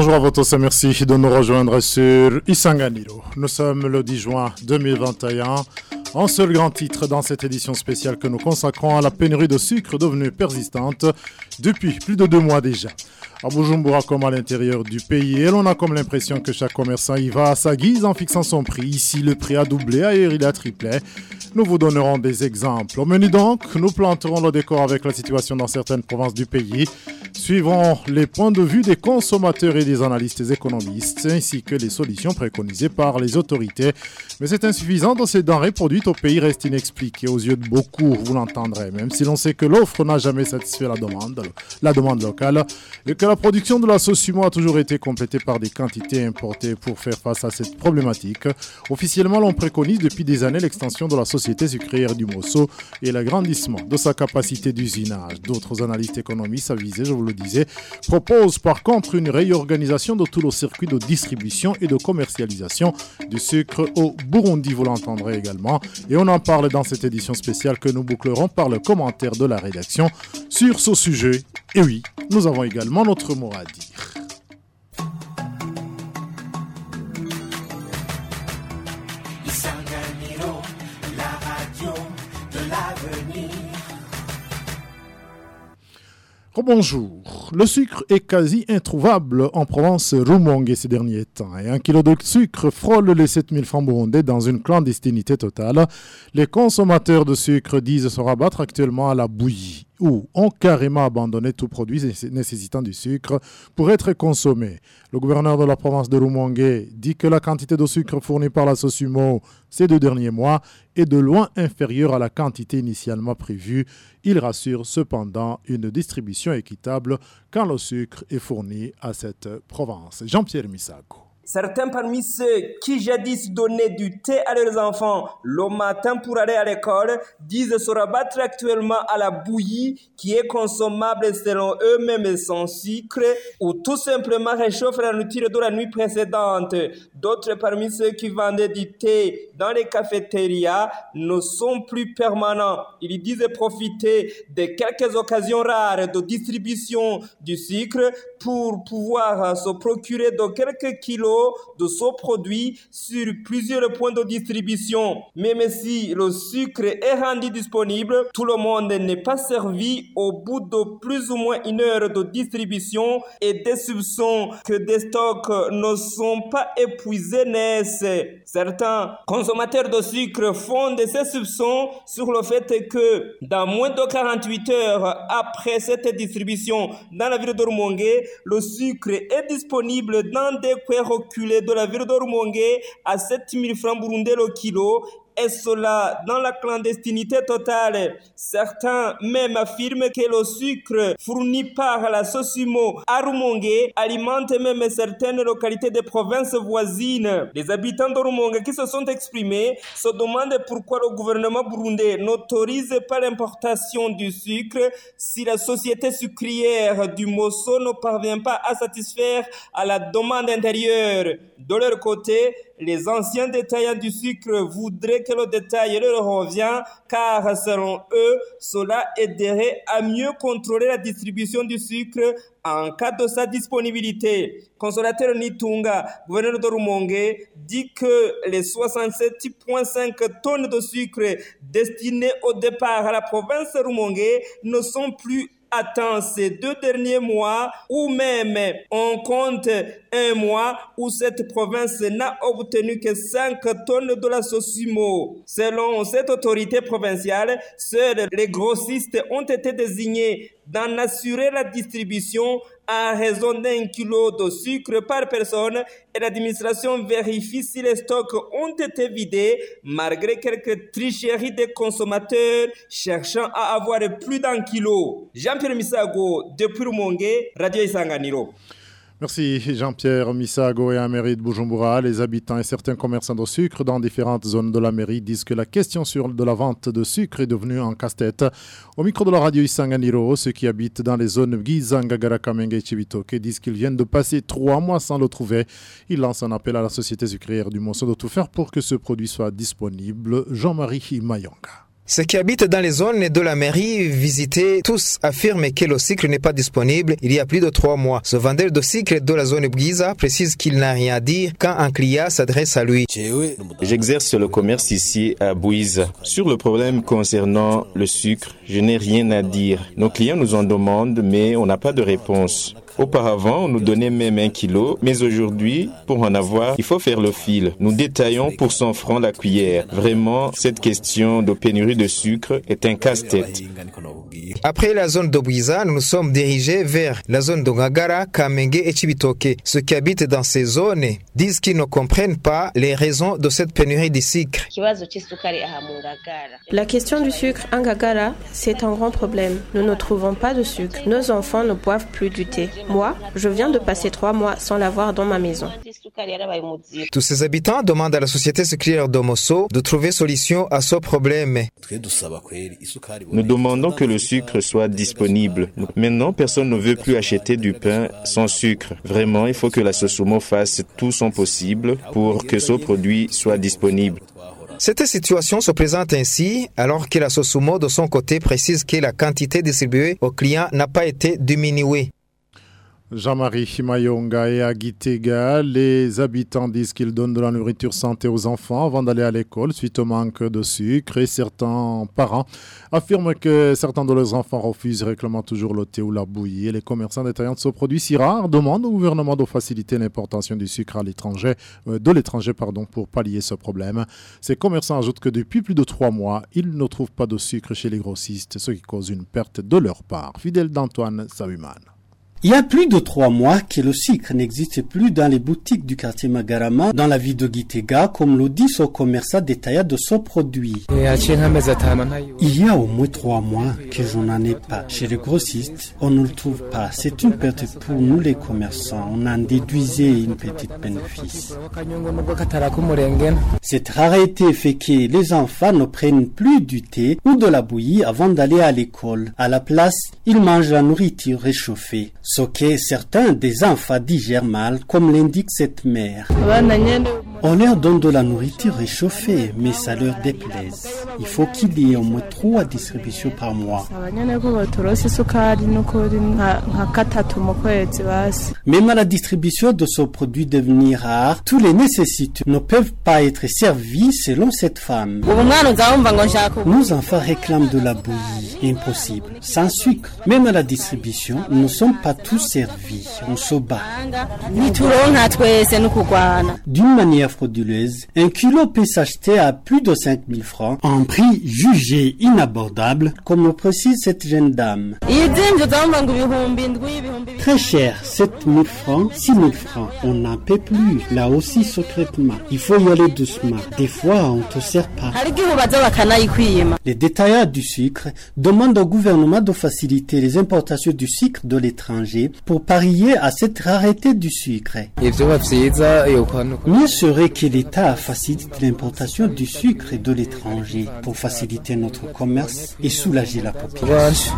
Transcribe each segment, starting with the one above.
Bonjour à vous tous et merci de nous rejoindre sur Isanganiro. Nous sommes le 10 juin 2021. Un seul grand titre dans cette édition spéciale que nous consacrons à la pénurie de sucre devenue persistante depuis plus de deux mois déjà. À Bujumbura comme à l'intérieur du pays, et l'on a comme l'impression que chaque commerçant y va à sa guise en fixant son prix. Ici, le prix a doublé, ailleurs il a triplé. Nous vous donnerons des exemples. Au menu donc, nous planterons le décor avec la situation dans certaines provinces du pays. Suivrons les points de vue des consommateurs et des analystes économistes, ainsi que les solutions préconisées par les autorités. Mais c'est insuffisant dans ces denrées produites au pays reste inexpliqué aux yeux de beaucoup, vous l'entendrez, même si l'on sait que l'offre n'a jamais satisfait la demande, la demande locale, et que la production de la sauce sumo a toujours été complétée par des quantités importées pour faire face à cette problématique. Officiellement, l'on préconise depuis des années l'extension de la société sucrière du Mosso et l'agrandissement de sa capacité d'usinage. D'autres analystes économistes avisés, je vous le proposent par contre une réorganisation de tout le circuit de distribution et de commercialisation du sucre au Burundi, vous l'entendrez également. Et on en parle dans cette édition spéciale que nous bouclerons par le commentaire de la rédaction sur ce sujet. Et oui, nous avons également notre mot à dire. Bonjour. Le sucre est quasi introuvable en province Rumongue ces derniers temps et un kilo de sucre frôle les 7000 francs burundais dans une clandestinité totale. Les consommateurs de sucre disent se rabattre actuellement à la bouillie ou ont carrément abandonné tout produit nécessitant du sucre pour être consommé. Le gouverneur de la province de Rumongue dit que la quantité de sucre fournie par la Sosumo ces deux derniers mois est de loin inférieure à la quantité initialement prévue. Il rassure cependant une distribution équitable quand le sucre est fourni à cette province. Jean-Pierre Misago. Certains parmi ceux qui jadis donnaient du thé à leurs enfants le matin pour aller à l'école disent se rabattre actuellement à la bouillie qui est consommable selon eux-mêmes sans sucre ou tout simplement réchauffe la nourriture de la nuit précédente. D'autres parmi ceux qui vendaient du thé dans les cafétérias ne sont plus permanents. Ils disent profiter de quelques occasions rares de distribution du sucre pour pouvoir se procurer de quelques kilos de ce produit sur plusieurs points de distribution. Même si le sucre est rendu disponible, tout le monde n'est pas servi au bout de plus ou moins une heure de distribution et des soupçons que des stocks ne sont pas épuisés naissent. Certains consommateurs de sucre fondent ces soupçons sur le fait que dans moins de 48 heures après cette distribution dans la ville de Rumongue, le sucre est disponible dans des coins de la ville d'Ormongue à 7000 francs burundais le kilo et cela dans la clandestinité totale? Certains même affirment que le sucre fourni par la Sosimo à Rumongue alimente même certaines localités des provinces voisines. Les habitants de Rumongue qui se sont exprimés se demandent pourquoi le gouvernement burundais n'autorise pas l'importation du sucre si la société sucrière du Mosso ne parvient pas à satisfaire à la demande intérieure. De leur côté, les anciens détaillants du sucre voudraient que le détail leur revienne car selon eux, cela aiderait à mieux contrôler la distribution du sucre en cas de sa disponibilité. Consolateur Nitunga, gouverneur de Rumongue, dit que les 67,5 tonnes de sucre destinées au départ à la province de Rumongue ne sont plus attend ces deux derniers mois ou même on compte un mois où cette province n'a obtenu que 5 tonnes de la Sosimo. Selon cette autorité provinciale, seuls les grossistes ont été désignés d'en assurer la distribution à raison d'un kilo de sucre par personne et l'administration vérifie si les stocks ont été vidés malgré quelques tricheries des consommateurs cherchant à avoir plus d'un kilo. Jean-Pierre Misago, depuis Rumongue, Radio Isanganiro. Merci Jean-Pierre Misago et à mairie de Bujumbura. Les habitants et certains commerçants de sucre dans différentes zones de la mairie disent que la question de la vente de sucre est devenue un casse-tête. Au micro de la radio Isanganiro, ceux qui habitent dans les zones Gizanga, Garakamenge et Chibitoke disent qu'ils viennent de passer trois mois sans le trouver. Ils lancent un appel à la société sucrière du Monceau de tout faire pour que ce produit soit disponible. Jean-Marie Mayonga. Ceux qui habitent dans les zones de la mairie visitées, tous affirment que le cycle n'est pas disponible il y a plus de trois mois. Ce vendeur de cycle de la zone Bgiza précise qu'il n'a rien à dire quand un client s'adresse à lui. J'exerce le commerce ici à Bouiza. Sur le problème concernant le sucre, je n'ai rien à dire. Nos clients nous en demandent, mais on n'a pas de réponse. Auparavant, on nous donnait même un kilo, mais aujourd'hui, pour en avoir, il faut faire le fil. Nous détaillons pour 100 francs la cuillère. Vraiment, cette question de pénurie de sucre est un casse-tête. Après la zone d'Obuiza, nous nous sommes dirigés vers la zone de Ngagara, Kamenge et Chibitoke. Ceux qui habitent dans ces zones disent qu'ils ne comprennent pas les raisons de cette pénurie de sucre. La question du sucre en Ngagara, c'est un grand problème. Nous ne trouvons pas de sucre. Nos enfants ne boivent plus du thé. Moi, je viens de passer trois mois sans l'avoir dans ma maison. Tous ces habitants demandent à la société sucrière d'Omoso de trouver solution à ce problème. Nous demandons que le sucre soit disponible. Maintenant, personne ne veut plus acheter du pain sans sucre. Vraiment, il faut que la Sosumo fasse tout son possible pour que ce produit soit disponible. Cette situation se présente ainsi alors que la Sosumo de son côté précise que la quantité distribuée aux clients n'a pas été diminuée. Jean-Marie Mayonga et Agitega, les habitants disent qu'ils donnent de la nourriture santé aux enfants avant d'aller à l'école suite au manque de sucre et certains parents affirment que certains de leurs enfants refusent réclamant toujours le thé ou la bouillie. Et les commerçants détaillants de ce produit si rare demandent au gouvernement de faciliter l'importation du sucre euh, de l'étranger pour pallier ce problème. Ces commerçants ajoutent que depuis plus de trois mois, ils ne trouvent pas de sucre chez les grossistes, ce qui cause une perte de leur part. Fidèle d'Antoine Sahuman. Il y a plus de trois mois que le sucre n'existe plus dans les boutiques du quartier Magarama, dans la ville de Gitega, comme le dit ce commerçant détaillant de ce produit. Il y a au moins trois mois que je n'en ai pas. Chez les grossistes, on ne le trouve pas. C'est une perte pour nous les commerçants. On en déduisait une petite bénéfice. Cette rareté fait que les enfants ne prennent plus du thé ou de la bouillie avant d'aller à l'école. À la place, ils mangent la nourriture réchauffée ce que certains des enfants digèrent mal, comme l'indique cette mère. On leur donne de la nourriture réchauffée, mais ça leur déplaise. Il faut qu'il y ait au moins trois distributions par mois. Même à la distribution de ce produit devenu rare, tous les nécessités ne peuvent pas être servis selon cette femme. Nos enfants réclament de la bouillie. Impossible. Sans sucre. Même à la distribution, nous ne sommes pas tous servis. On se bat. D'une manière frauduleuse, un kilo peut s'acheter à plus de 5000 francs, un prix jugé inabordable, comme le précise cette jeune dame. Très cher, 7000 francs, 6000 francs. On n'en peut plus, là aussi secrètement. Il faut y aller doucement. Des fois, on te sert pas. Les détaillants du sucre demandent au gouvernement de faciliter les importations du sucre de l'étranger pour parier à cette rareté du sucre. Mieux serait que l'État facilite l'importation du sucre de l'étranger pour faciliter notre commerce et soulager la population.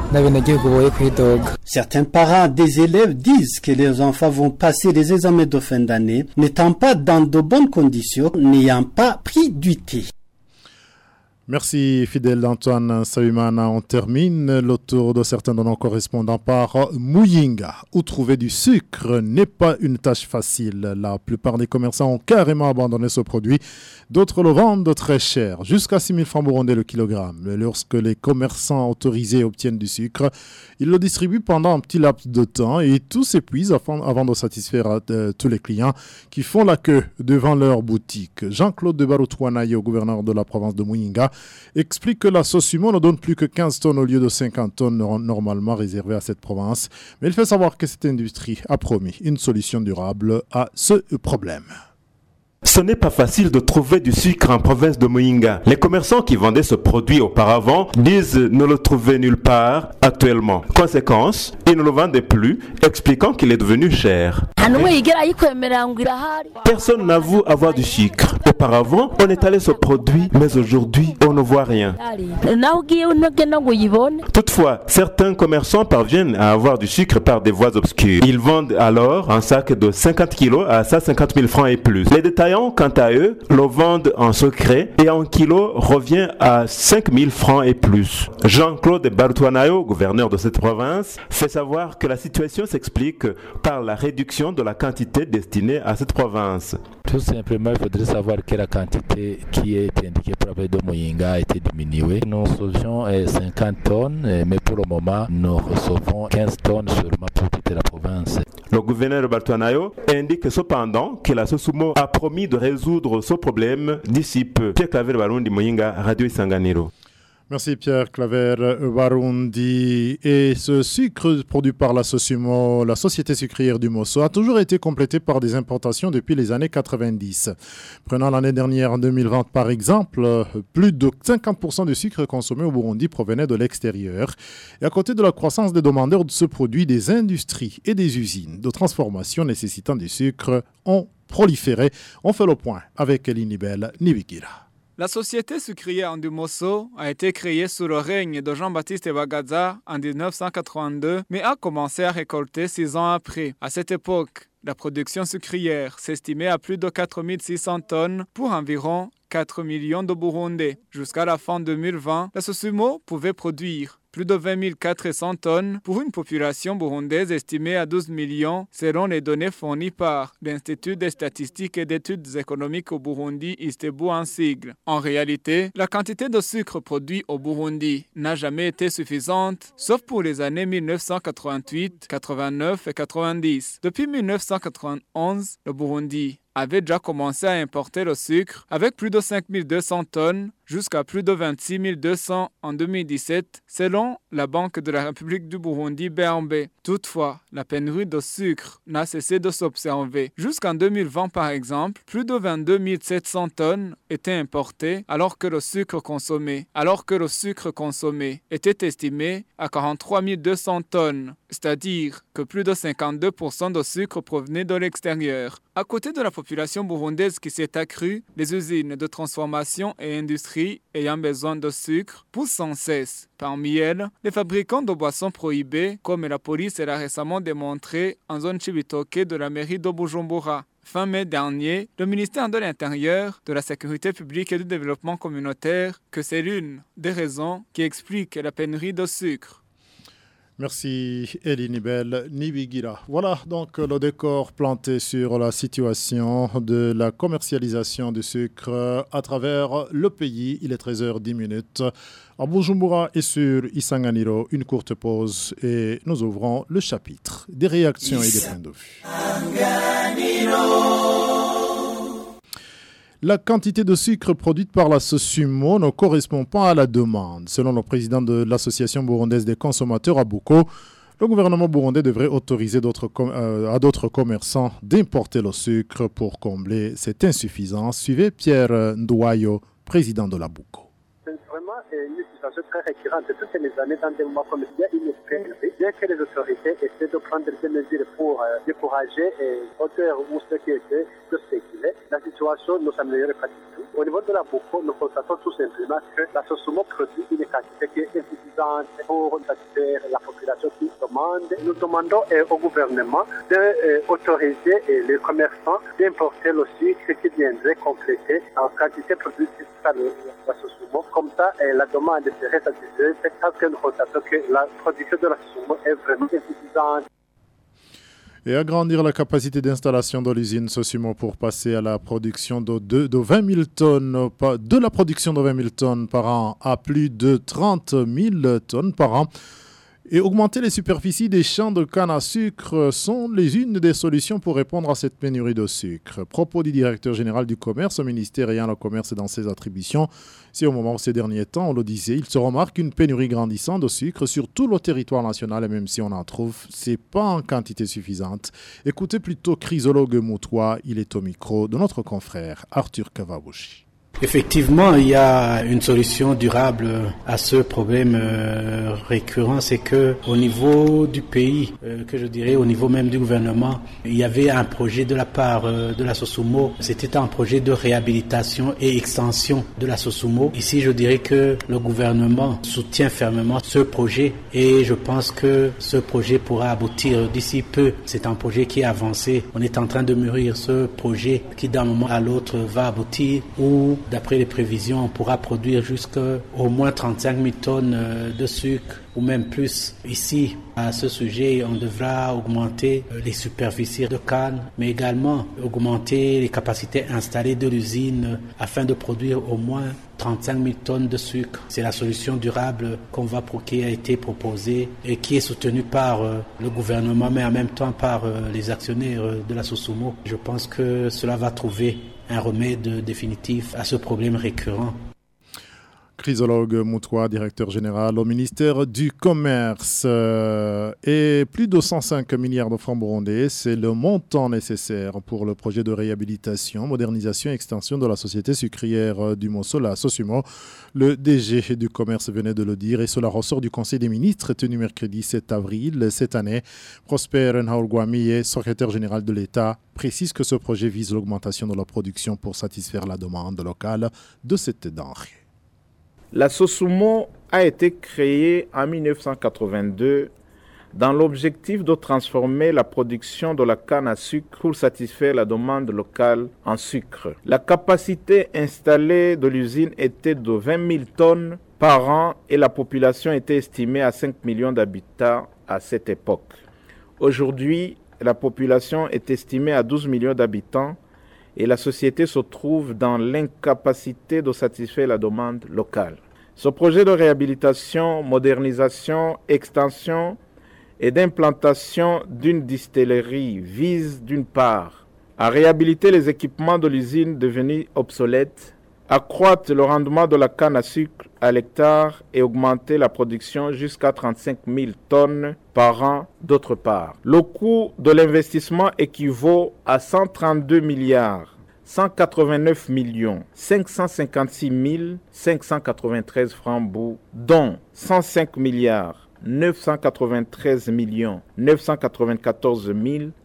Certains parents des élèves disent que leurs enfants vont passer les examens de fin d'année n'étant pas dans de bonnes conditions, n'ayant pas pris du thé. Merci fidèle Antoine Sayumana. On termine le tour de certains de nos correspondants par Muyinga, où trouver du sucre n'est pas une tâche facile. La plupart des commerçants ont carrément abandonné ce produit. D'autres le vendent très cher, jusqu'à 6 000 francs burundais le kilogramme. Lorsque les commerçants autorisés obtiennent du sucre, ils le distribuent pendant un petit laps de temps et tout s'épuise avant, de satisfaire euh, tous les clients qui font la queue devant leur boutique. Jean-Claude de Baroutouanaï, gouverneur de la province de Muyinga, explique que la sauce ne donne plus que 15 tonnes au lieu de 50 tonnes normalement réservées à cette province. Mais il fait savoir que cette industrie a promis une solution durable à ce problème. Ce n'est pas facile de trouver du sucre en province de Moinga. Les commerçants qui vendaient ce produit auparavant disent ne le trouver nulle part actuellement. Conséquence, ils ne le vendent plus, expliquant qu'il est devenu cher. Personne n'avoue avoir du sucre. Auparavant, on étalait ce produit, mais aujourd'hui, on ne voit rien. Toutefois, certains commerçants parviennent à avoir du sucre par des voies obscures. Ils vendent alors un sac de 50 kg à 150 000 francs et plus. Les détaillants quant à eux, le vendent en secret et en kilo revient à 5000 francs et plus. Jean-Claude Bartuanayo, gouverneur de cette province, fait savoir que la situation s'explique par la réduction de la quantité destinée à cette province. Tout simplement, il faudrait savoir que la quantité qui est indiquée pour la de Moyinga a été diminuée. Nous recevions 50 tonnes, mais pour le moment, nous recevons 15 tonnes seulement pour toute la province. Le gouverneur Bartuanayo indique cependant que la Sosumo a promis de résoudre ce problème d'ici peu. Pierre Claver Barundi Moyinga, Radio Isanganiro. Merci Pierre Claver Barundi. Et ce sucre produit par la société sucrière du Mosso, a toujours été complété par des importations depuis les années 90. Prenant l'année dernière, en 2020 par exemple, plus de 50% du sucre consommé au Burundi provenait de l'extérieur. Et à côté de la croissance des demandeurs de ce produit, des industries et des usines de transformation nécessitant du sucre ont On fait le point avec Elinibel Nibigira. La société sucrière Andumoso a été créée sous le règne de Jean-Baptiste Bagaza en 1982, mais a commencé à récolter six ans après. À cette époque, la production sucrière s'estimait à plus de 4600 tonnes pour environ 4 millions de Burundais. Jusqu'à la fin 2020, la Sosumo pouvait produire plus de 20 400 tonnes pour une population burundaise estimée à 12 millions selon les données fournies par l'Institut des statistiques et d'études économiques au Burundi, Istebu en sigle. En réalité, la quantité de sucre produit au Burundi n'a jamais été suffisante, sauf pour les années 1988, 89 et 90. Depuis 1991, le Burundi avait déjà commencé à importer le sucre avec plus de 5200 tonnes jusqu'à plus de 26 200 en 2017 selon la Banque de la République du Burundi BNB. Toutefois, la pénurie de sucre n'a cessé de s'observer. Jusqu'en 2020 par exemple, plus de 22 700 tonnes étaient importées alors que le sucre consommé, alors que le sucre consommé était estimé à 43 200 tonnes, c'est-à-dire que plus de 52% de sucre provenait de l'extérieur. À côté de la population burundaise qui s'est accrue, les usines de transformation et industrie ayant besoin de sucre poussent sans cesse. Parmi elles, les fabricants de boissons prohibées, comme la police l'a récemment démontré en zone Chibitoke de la mairie de Bujumbura. Fin mai dernier, le ministère de l'Intérieur, de la Sécurité publique et du Développement communautaire que c'est l'une des raisons qui explique la pénurie de sucre. Merci Elinibel Nibigira. Voilà donc le décor planté sur la situation de la commercialisation du sucre à travers le pays. Il est 13h10 à Bujumbura et sur Isanganiro. Une courte pause et nous ouvrons le chapitre des réactions et des points de vue. La quantité de sucre produite par la Sosumo ne correspond pas à la demande. Selon le président de l'Association burundaise des consommateurs à le gouvernement burundais devrait autoriser euh, à d'autres commerçants d'importer le sucre pour combler cette insuffisance. Suivez Pierre Ndouayo, président de la Bouko. C'est vraiment une situation très récurrente toutes les années dans des moments comme pénurie. Bien que les autorités essaient de prendre des mesures pour euh, décourager et auteurs ou ceux qui étaient de spéculer, la situation ne du tout. Au niveau de la Bouco, nous constatons tout simplement que la Sosumo produit une quantité qui est insuffisante pour satisfaire la population qui demande. Nous demandons euh, au gouvernement d'autoriser euh, les commerçants d'importer le sucre qui viendrait compléter en quantité produite par la Sosumo. Comme ça, la demande serait satisfaite parce que nous constatons que la production de la Sosumo est vraiment insuffisante et agrandir la capacité d'installation de l'usine Sosimo pour passer à la production de, 20 000 tonnes, de la production de 20 000 tonnes par an à plus de 30 000 tonnes par an. Et augmenter les superficies des champs de canne à sucre sont les unes des solutions pour répondre à cette pénurie de sucre. Propos du directeur général du commerce au ministère ayant le commerce dans ses attributions. C'est au moment où ces derniers temps, on le disait, il se remarque une pénurie grandissante de sucre sur tout le territoire national et même si on en trouve, c'est pas en quantité suffisante. Écoutez plutôt Chrysologue Moutois, il est au micro de notre confrère Arthur Kavabushi. Effectivement, il y a une solution durable à ce problème euh, récurrent, c'est que au niveau du pays, euh, que je dirais au niveau même du gouvernement, il y avait un projet de la part euh, de la Sosumo. C'était un projet de réhabilitation et extension de la Sosumo. Ici, je dirais que le gouvernement soutient fermement ce projet et je pense que ce projet pourra aboutir d'ici peu. C'est un projet qui est avancé. On est en train de mûrir ce projet qui d'un moment à l'autre va aboutir ou D'après les prévisions, on pourra produire jusqu'au moins 35 000 tonnes euh, de sucre ou même plus. Ici, à ce sujet, on devra augmenter euh, les superficies de canne, mais également augmenter les capacités installées de l'usine euh, afin de produire au moins 35 000 tonnes de sucre. C'est la solution durable qu'on va qui a été proposée et qui est soutenue par le gouvernement, mais en même temps par les actionnaires de la Sosumo. Je pense que cela va trouver un remède définitif à ce problème récurrent. Chrysologue Moutois, directeur général au ministère du Commerce. Euh, et plus de 105 milliards de francs burundais, c'est le montant nécessaire pour le projet de réhabilitation, modernisation et extension de la société sucrière du Mosso, la Sosumo. Le DG du Commerce venait de le dire et cela ressort du Conseil des ministres tenu mercredi 7 avril cette année. Prosper Nhaurguamiye, secrétaire général de l'État, précise que ce projet vise l'augmentation de la production pour satisfaire la demande locale de cette denrée. La Sosumo a été créée en 1982 dans l'objectif de transformer la production de la canne à sucre pour satisfaire la demande locale en sucre. La capacité installée de l'usine était de 20 000 tonnes par an et la population était estimée à 5 millions d'habitants à cette époque. Aujourd'hui, la population est estimée à 12 millions d'habitants et la société se trouve dans l'incapacité de satisfaire la demande locale. Ce projet de réhabilitation, modernisation, extension et d'implantation d'une distillerie vise d'une part à réhabiliter les équipements de l'usine devenus obsolètes, accroître le rendement de la canne à sucre à l'hectare et augmenter la production jusqu'à 35 000 tonnes par an d'autre part. Le coût de l'investissement équivaut à 132 milliards 189 millions 556 593 francs bouts, dont 105 milliards 993 millions 994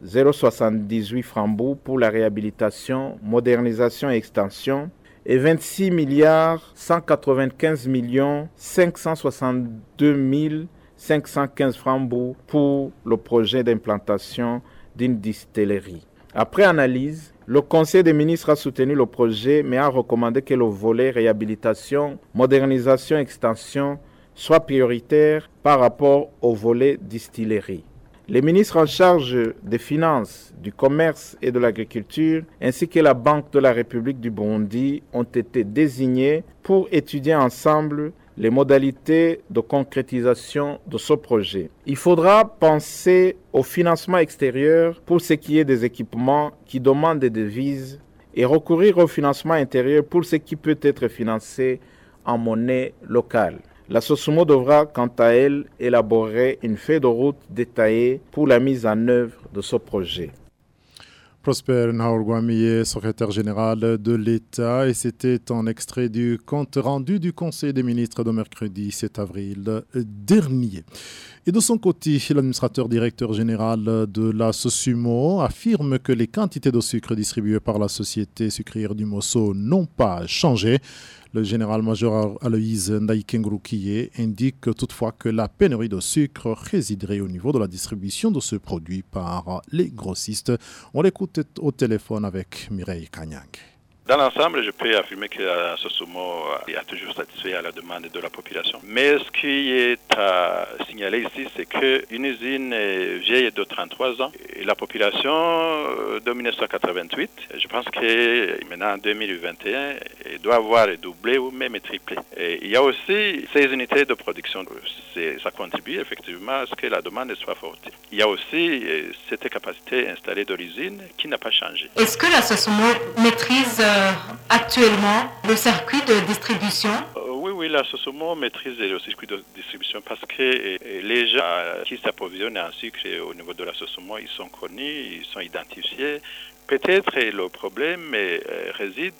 078 francs pour la réhabilitation, modernisation et extension et 26 milliards 195 millions 562 515 francs pour le projet d'implantation d'une distillerie. Après analyse, le Conseil des ministres a soutenu le projet mais a recommandé que le volet réhabilitation, modernisation, extension soit prioritaire par rapport au volet distillerie. Les ministres en charge des Finances, du Commerce et de l'Agriculture, ainsi que la Banque de la République du Burundi, ont été désignés pour étudier ensemble les modalités de concrétisation de ce projet. Il faudra penser au financement extérieur pour ce qui est des équipements qui demandent des devises et recourir au financement intérieur pour ce qui peut être financé en monnaie locale. La SOSUMO devra, quant à elle, élaborer une feuille de route détaillée pour la mise en œuvre de ce projet. Prosper Naourguamiye, secrétaire général de l'État, et c'était un extrait du compte rendu du Conseil des ministres de mercredi 7 avril dernier. Et de son côté, l'administrateur directeur général de la Sosumo affirme que les quantités de sucre distribuées par la société sucrière du Mosso n'ont pas changé. Le général-major Aloïse Ndaïkengroukiye indique toutefois que la pénurie de sucre résiderait au niveau de la distribution de ce produit par les grossistes. On l'écoute au téléphone avec Mireille Kanyang. Dans l'ensemble, je peux affirmer que Sosumo a toujours satisfait à la demande de la population. Mais ce qui est à signaler ici, c'est qu'une usine vieille de 33 ans. La population euh, de 1988, je pense que maintenant en 2021, elle doit avoir doublé ou même triplé. Et il y a aussi ces unités de production. Ça contribue effectivement à ce que la demande soit forte. Il y a aussi euh, cette capacité installée de l'usine qui n'a pas changé. Est-ce que la Sosumo maîtrise euh, actuellement le circuit de distribution? Euh, Oui, oui, la Sosomo maîtrise le circuit de distribution parce que euh, les gens qui s'approvisionnent en sucre au niveau de la Sosomo, ils sont connus, ils sont identifiés Peut-être le problème réside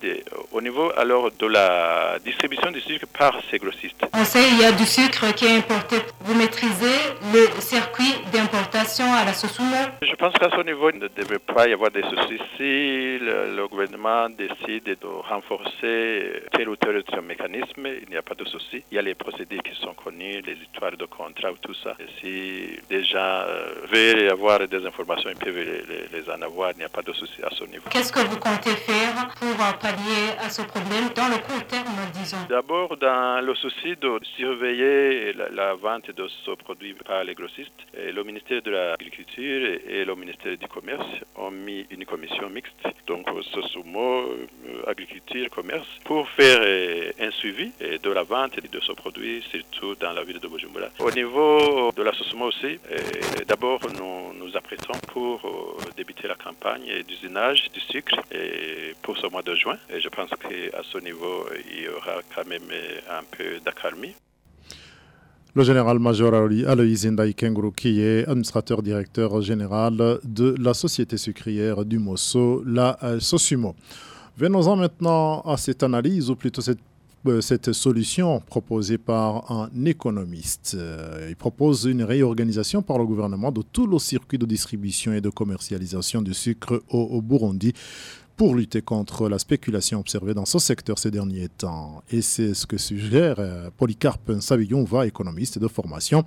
au niveau alors de la distribution du sucre par ces grossistes. On sait qu'il y a du sucre qui est importé. Vous maîtrisez le circuit d'importation à la Sosumo Je pense qu'à ce niveau, il ne devrait pas y avoir des soucis si le, gouvernement décide de renforcer tel ou tel mécanisme. Il n'y a pas de souci. Il y a les procédés qui sont connus, les histoires de contrat, tout ça. Et si des gens euh, veulent avoir des informations, ils peuvent les, les en avoir. Il n'y a pas de souci à ce niveau. Qu'est-ce que vous comptez faire pour pallier à ce problème dans le court terme, disons? D'abord, dans le souci de surveiller la, vente de ce produit par les grossistes, le ministère de l'Agriculture et le ministère du Commerce ont mis une commission mixte, donc ce sumo euh, agriculture commerce, pour faire euh, un suivi euh, de la vente de ce produit, surtout dans la ville de Bujumbura. Au niveau de la SOSUMO aussi, d'abord nous nous apprêtons pour débuter la campagne d'usinage du sucre pour ce mois de juin. Et je pense qu'à ce niveau, il y aura quand même un peu d'accalmie. Le général-major Aloïs Ndaï qui est administrateur directeur général de la société sucrière du Mosso, la Sosumo. Venons-en maintenant à cette analyse, ou plutôt cette euh, solution proposée par un économiste. Euh, il propose une réorganisation par le gouvernement de tout le circuit de distribution et de commercialisation du sucre au Burundi pour lutter contre la spéculation observée dans ce secteur ces derniers temps. Et c'est ce que suggère euh, Polycarpe Savillon-Va, économiste de formation.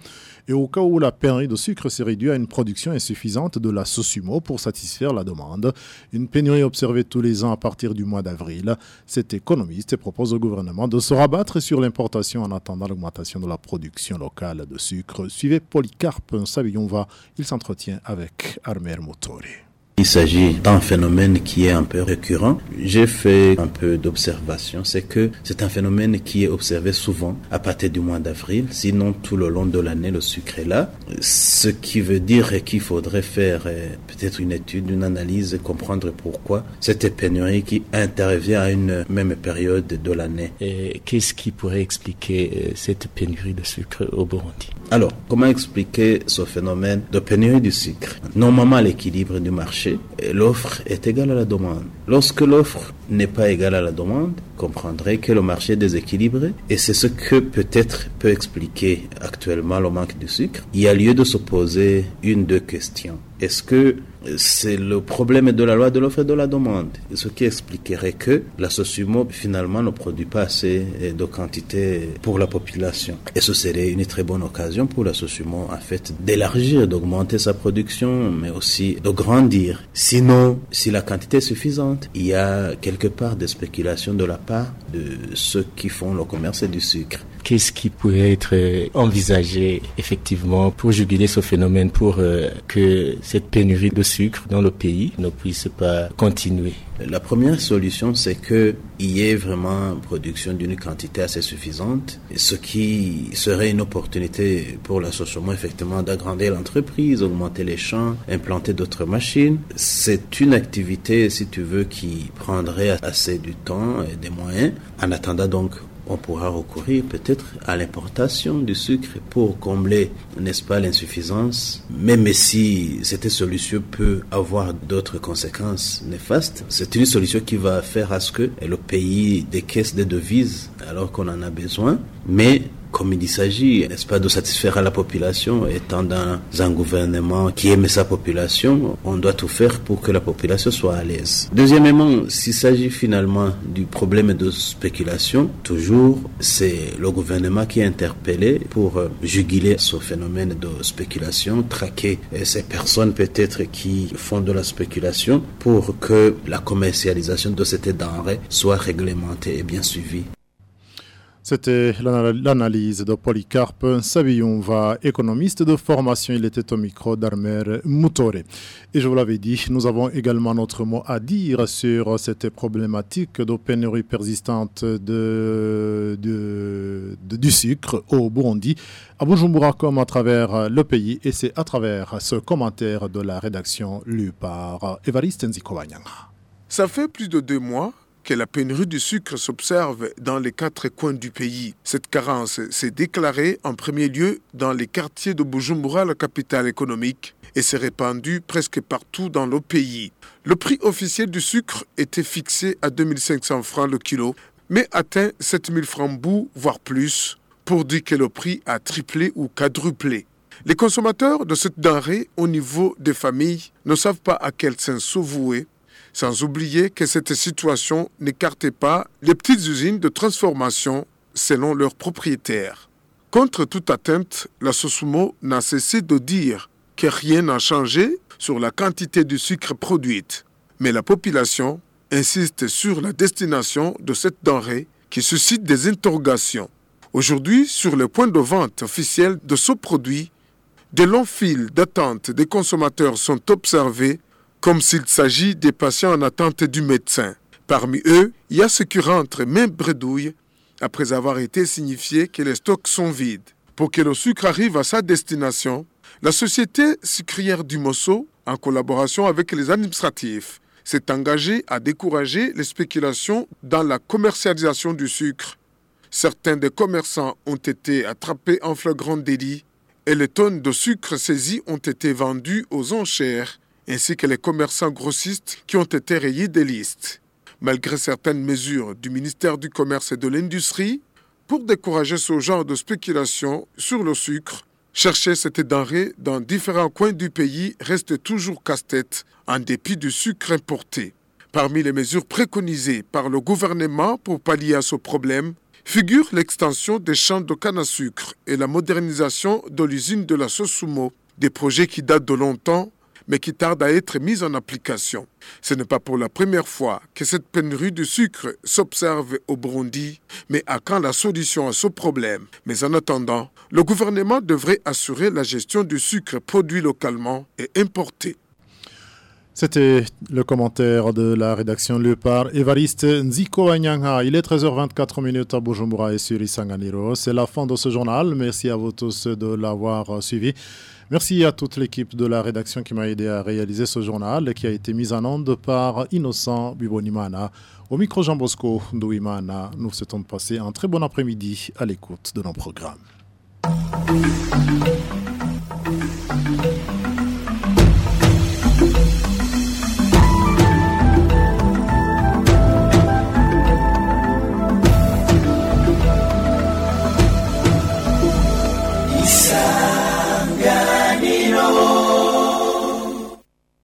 Et au cas où la pénurie de sucre s'est réduite à une production insuffisante de la Sosumo pour satisfaire la demande, une pénurie observée tous les ans à partir du mois d'avril, cet économiste propose au gouvernement de se rabattre sur l'importation en attendant l'augmentation de la production locale de sucre. Suivez Polycarpe Savillon-Va, il s'entretient avec Armer Motori. Il s'agit d'un phénomène qui est un peu récurrent. J'ai fait un peu d'observation. C'est que c'est un phénomène qui est observé souvent à partir du mois d'avril. Sinon, tout le long de l'année, le sucre est là. Ce qui veut dire qu'il faudrait faire euh, peut-être une étude, une analyse, comprendre pourquoi cette pénurie qui intervient à une même période de l'année. Et qu'est-ce qui pourrait expliquer euh, cette pénurie de sucre au Burundi? Alors, comment expliquer ce phénomène de pénurie du sucre? Normalement, l'équilibre du marché, l'offre est égale à la demande. Lorsque l'offre n'est pas égale à la demande, comprendrait que le marché est déséquilibré et c'est ce que peut-être peut expliquer actuellement le manque de sucre. Il y a lieu de se poser une, deux questions. Est-ce que c'est le problème de la loi de l'offre et de la demande, ce qui expliquerait que la Sosumo finalement ne produit pas assez de quantité pour la population. Et ce serait une très bonne occasion pour la Sosumo en fait d'élargir, d'augmenter sa production, mais aussi de grandir. Sinon, si la quantité est suffisante, il y a quelque part des spéculations de la part de ceux qui font le commerce du sucre. Qu'est-ce qui pourrait être envisagé effectivement pour juguler ce phénomène, pour euh, que cette pénurie de sucre dans le pays ne puisse pas continuer? La première solution, c'est qu'il y ait vraiment production d'une quantité assez suffisante, ce qui serait une opportunité pour l'association effectivement d'agrandir l'entreprise, augmenter les champs, implanter d'autres machines. C'est une activité, si tu veux, qui prendrait assez du temps et des moyens. En attendant donc on pourra recourir peut-être à l'importation du sucre pour combler, n'est-ce pas, l'insuffisance. Même si cette solution peut avoir d'autres conséquences néfastes, c'est une solution qui va faire à ce que le pays décaisse des devises alors qu'on en a besoin, mais comme il s'agit, n'est-ce pas, de satisfaire la population, étant dans un gouvernement qui aime sa population, on doit tout faire pour que la population soit à l'aise. Deuxièmement, s'il s'agit finalement du problème de spéculation, toujours, c'est le gouvernement qui est interpellé pour euh, juguler ce phénomène de spéculation, traquer euh, ces personnes peut-être qui font de la spéculation pour que la commercialisation de cette denrée soit réglementée et bien suivie. C'était l'analyse de Polycarpe va économiste de formation. Il était au micro d'Armer Moutore. Et je vous l'avais dit, nous avons également notre mot à dire sur cette problématique de pénurie persistante de, du sucre au Burundi, à Bujumbura comme à travers le pays. Et c'est à travers ce commentaire de la rédaction lu par Evariste Nzikowanyanga. Ça fait plus de deux mois que la pénurie du sucre s'observe dans les quatre coins du pays. Cette carence s'est déclarée en premier lieu dans les quartiers de Bujumbura, la capitale économique, et s'est répandue presque partout dans le pays. Le prix officiel du sucre était fixé à 2500 francs le kilo, mais atteint 7000 francs bout, voire plus, pour dire que le prix a triplé ou quadruplé. Les consommateurs de cette denrée au niveau des familles ne savent pas à quel sens se vouer, sans oublier que cette situation n'écartait pas les petites usines de transformation selon leurs propriétaires. Contre toute atteinte, la Sosumo n'a cessé de dire que rien n'a changé sur la quantité de sucre produite, mais la population insiste sur la destination de cette denrée qui suscite des interrogations. Aujourd'hui, sur le point de vente officiel de ce produit, de longs fils d'attente des consommateurs sont observés comme s'il s'agit des patients en attente du médecin. Parmi eux, il y a ceux qui rentrent même bredouille après avoir été signifié que les stocks sont vides. Pour que le sucre arrive à sa destination, la société sucrière du Mosso, en collaboration avec les administratifs, s'est engagée à décourager les spéculations dans la commercialisation du sucre. Certains des commerçants ont été attrapés en flagrant délit et les tonnes de sucre saisies ont été vendues aux enchères, ainsi que les commerçants grossistes qui ont été rayés des listes. Malgré certaines mesures du ministère du Commerce et de l'Industrie, pour décourager ce genre de spéculation sur le sucre, chercher cette denrée dans différents coins du pays reste toujours casse-tête, en dépit du sucre importé. Parmi les mesures préconisées par le gouvernement pour pallier à ce problème, figure l'extension des champs de canne à sucre et la modernisation de l'usine de la Sosumo, des projets qui datent de longtemps mais qui tardent à être mis en application. Ce n'est pas pour la première fois que cette pénurie de sucre s'observe au Burundi, mais à quand la solution à ce problème? Mais en attendant, le gouvernement devrait assurer la gestion du sucre produit localement et importé. C'était le commentaire de la rédaction lu par Evariste Nziko Anyanga. Il est 13h24 minutes à Bujumbura et sur Isanganiro. C'est la fin de ce journal. Merci à vous tous de l'avoir suivi. Merci à toute l'équipe de la rédaction qui m'a aidé à réaliser ce journal qui a été mis en onde par Innocent Bibonimana. Au micro Jean Bosco Ndouimana, nous souhaitons passer un très bon après-midi à l'écoute de nos programmes.